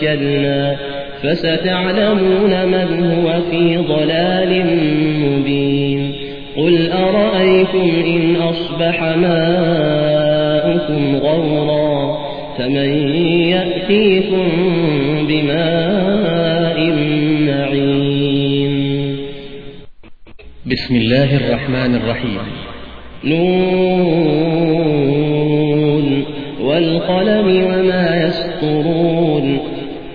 توكلنا فستعلمون من هو في ضلال مبين قل أرأيتم إن أصبح ماءكم غورا فمن يأتيكم بماء معين بسم الله الرحمن الرحيم. نون والقلم وما يسطرون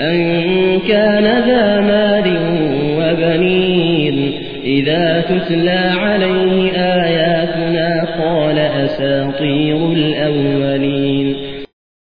أن كان ذا مال وبنين. إذا تتلى عليه آياتنا قال أساطير الأولين.